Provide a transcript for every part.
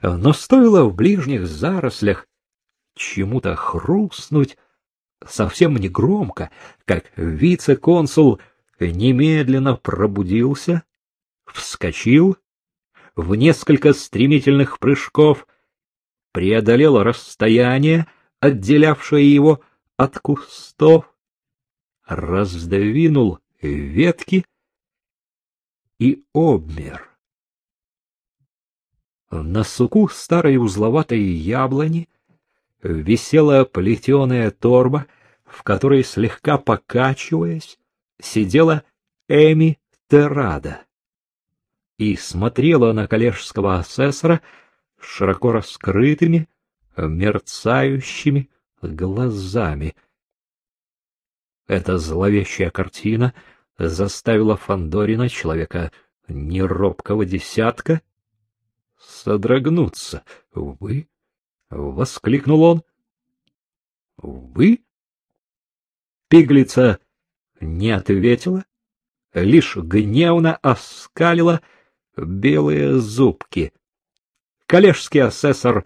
но стоило в ближних зарослях чему-то хрустнуть совсем не громко, как вице-консул немедленно пробудился, вскочил в несколько стремительных прыжков, преодолел расстояние, отделявшее его от кустов, раздвинул ветки и обмер. На суку старой узловатой яблони висела плетеная торба, в которой, слегка покачиваясь, сидела Эми Терада и смотрела на коллежского асессора широко раскрытыми, мерцающими глазами. Эта зловещая картина заставила Фандорина, человека неробкого десятка, содрогнуться. — Вы? — воскликнул он. — Вы? Пиглица не ответила, лишь гневно оскалила белые зубки. Коллежский асессор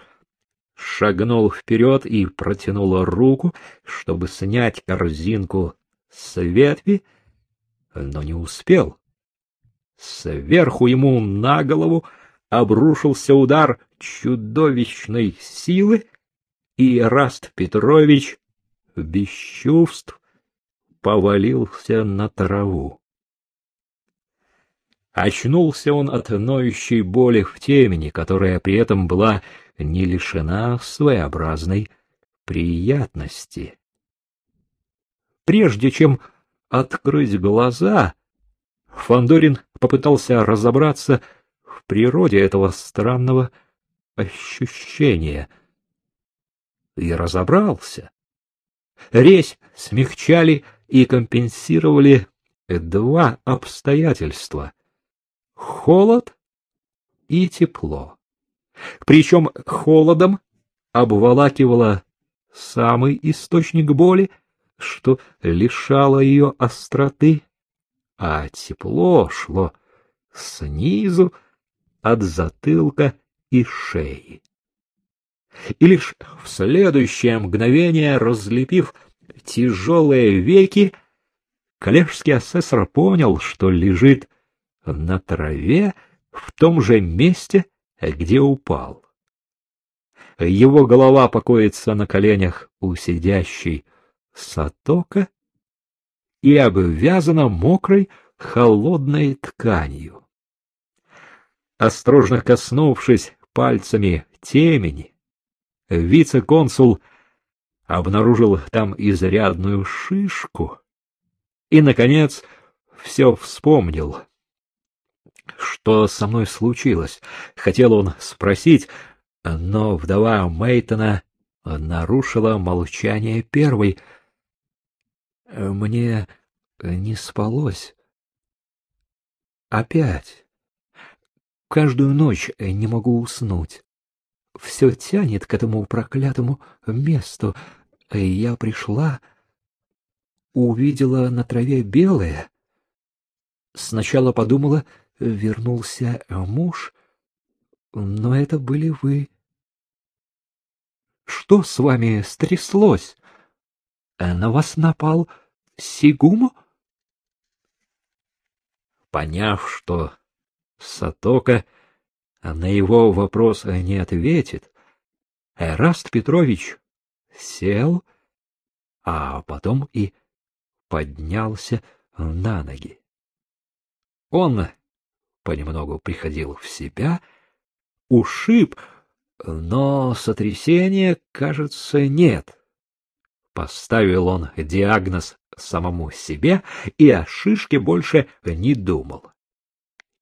шагнул вперед и протянул руку, чтобы снять корзинку с ветви, но не успел. Сверху ему на голову обрушился удар чудовищной силы, и Раст Петрович без чувств повалился на траву. Очнулся он от ноющей боли в темени, которая при этом была не лишена своеобразной приятности. Прежде чем открыть глаза, Фандорин попытался разобраться в природе этого странного ощущения. И разобрался. Резь смягчали и компенсировали два обстоятельства — холод и тепло. Причем холодом обволакивало самый источник боли, что лишало ее остроты, а тепло шло снизу от затылка и шеи. И лишь в следующее мгновение, разлепив тяжелые веки, коллежский асессор понял, что лежит на траве в том же месте, где упал. Его голова покоится на коленях у сидящей Сатока и обвязана мокрой холодной тканью. Осторожно коснувшись пальцами темени, вице-консул обнаружил там изрядную шишку и, наконец, все вспомнил. Что со мной случилось? Хотел он спросить, но вдова Мейтона нарушила молчание первой. Мне не спалось. Опять. Каждую ночь не могу уснуть. Все тянет к этому проклятому месту. Я пришла, увидела на траве белое. Сначала подумала, вернулся муж, но это были вы. Что с вами стряслось? На вас напал Сигумо? Поняв, что Сатока на его вопрос не ответит, Эраст Петрович сел, а потом и поднялся на ноги. Он понемногу приходил в себя, ушиб, но сотрясения, кажется, нет. Поставил он диагноз самому себе и о шишке больше не думал.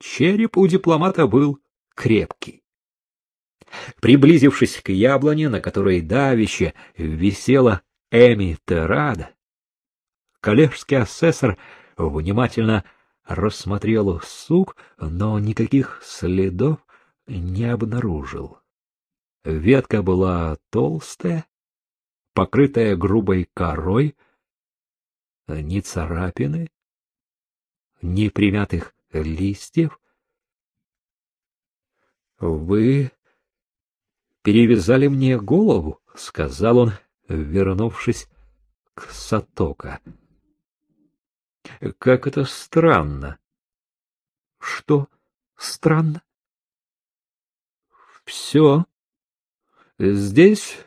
Череп у дипломата был крепкий. Приблизившись к яблоне, на которой давище висела Эми Терада, коллежский асессор внимательно рассмотрел сук, но никаких следов не обнаружил. Ветка была толстая, покрытая грубой корой, ни царапины, ни примятых листьев. Вы перевязали мне голову, — сказал он, вернувшись к Сатока. — Как это странно. — Что странно? — Все. Здесь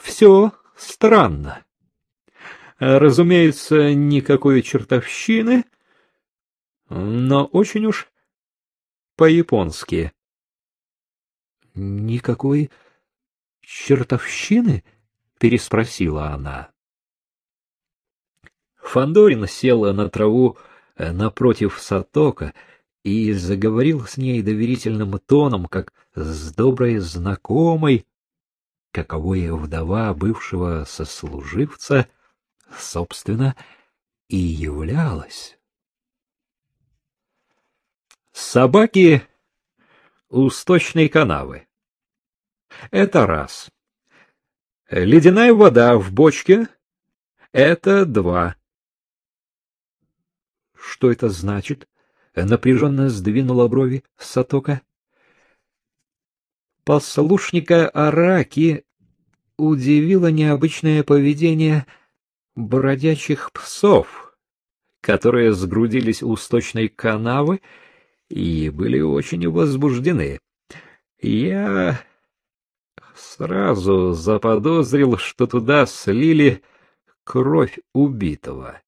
все странно. Разумеется, никакой чертовщины, но очень уж по-японски. Никакой чертовщины? переспросила она. Фандорин сел на траву э, напротив Сатока и заговорил с ней доверительным тоном, как с доброй знакомой, каковой вдова бывшего сослуживца, собственно, и являлась. Собаки у сточной канавы. Это раз. Ледяная вода в бочке — это два. Что это значит? Напряженно сдвинула брови Сатока. Послушника Араки удивило необычное поведение бродячих псов, которые сгрудились у сточной канавы и были очень возбуждены. Я сразу заподозрил, что туда слили кровь убитого.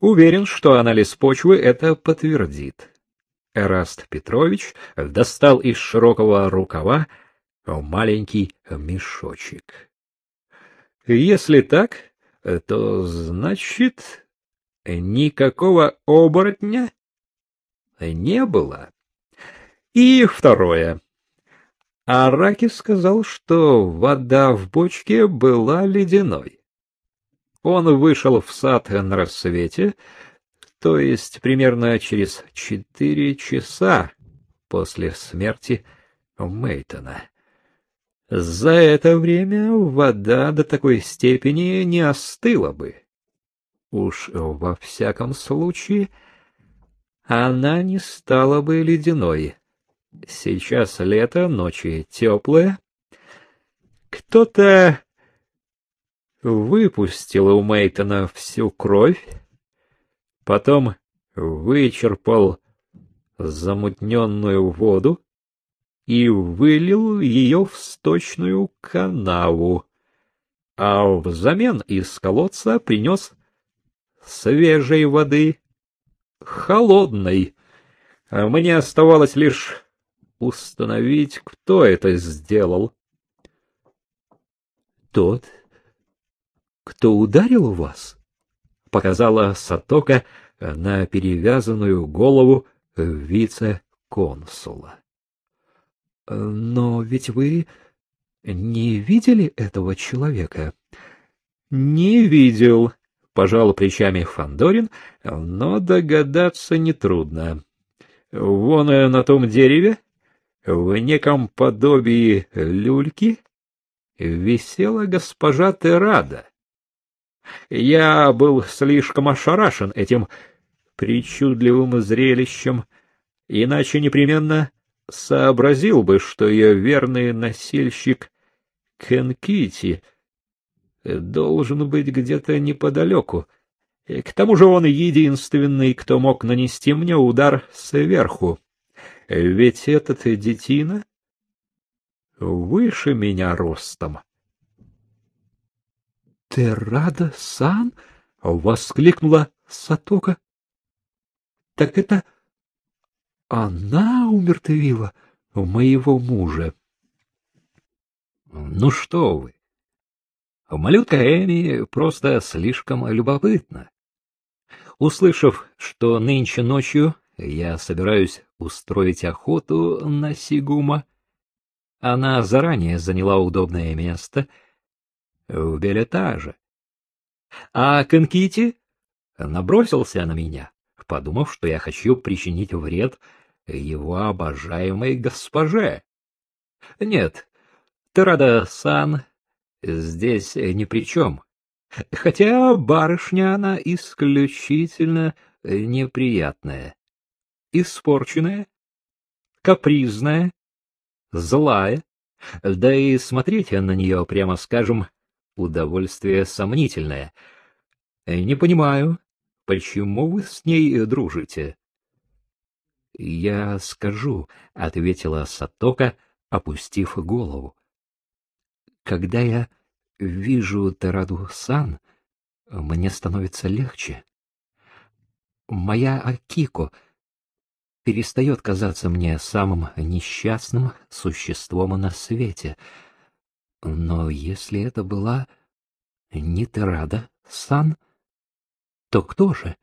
Уверен, что анализ почвы это подтвердит. Эраст Петрович достал из широкого рукава маленький мешочек. Если так, то значит никакого оборотня не было. И второе. Араки сказал, что вода в бочке была ледяной. Он вышел в сад на рассвете, то есть примерно через четыре часа после смерти Мейтона. За это время вода до такой степени не остыла бы. Уж во всяком случае она не стала бы ледяной. Сейчас лето, ночи теплые. Кто-то выпустил у Мейтона всю кровь, потом вычерпал замутненную воду и вылил ее в сточную канаву, а взамен из колодца принес свежей воды холодной. А мне оставалось лишь установить, кто это сделал. Тот, кто ударил вас, показала Сатока на перевязанную голову вице-консула. Но ведь вы не видели этого человека? Не видел, пожал плечами Фандорин, но догадаться нетрудно. Вон э, на том дереве, в неком подобии люльки, висела госпожа Терада. Я был слишком ошарашен этим причудливым зрелищем, иначе непременно сообразил бы, что ее верный носильщик Кенкити — должен быть где-то неподалеку. И к тому же он единственный, кто мог нанести мне удар сверху. Ведь этот детина выше меня ростом. — Ты рада, сан? — воскликнула Сатока. — Так это она умертвила моего мужа. — Ну что вы, Малютка Эми просто слишком любопытна. Услышав, что нынче ночью я собираюсь устроить охоту на Сигума, она заранее заняла удобное место в билетаже. А Конкити набросился на меня, подумав, что я хочу причинить вред его обожаемой госпоже. Нет, Терада-сан здесь ни при чем. Хотя барышня она исключительно неприятная, испорченная, капризная, злая, да и смотреть на нее, прямо скажем, удовольствие сомнительное. Не понимаю, почему вы с ней дружите? Я скажу, ответила Сатока, опустив голову. Когда я вижу Тараду-сан, мне становится легче. Моя Акико перестает казаться мне самым несчастным существом на свете. Но если это была не Терада-сан, то кто же?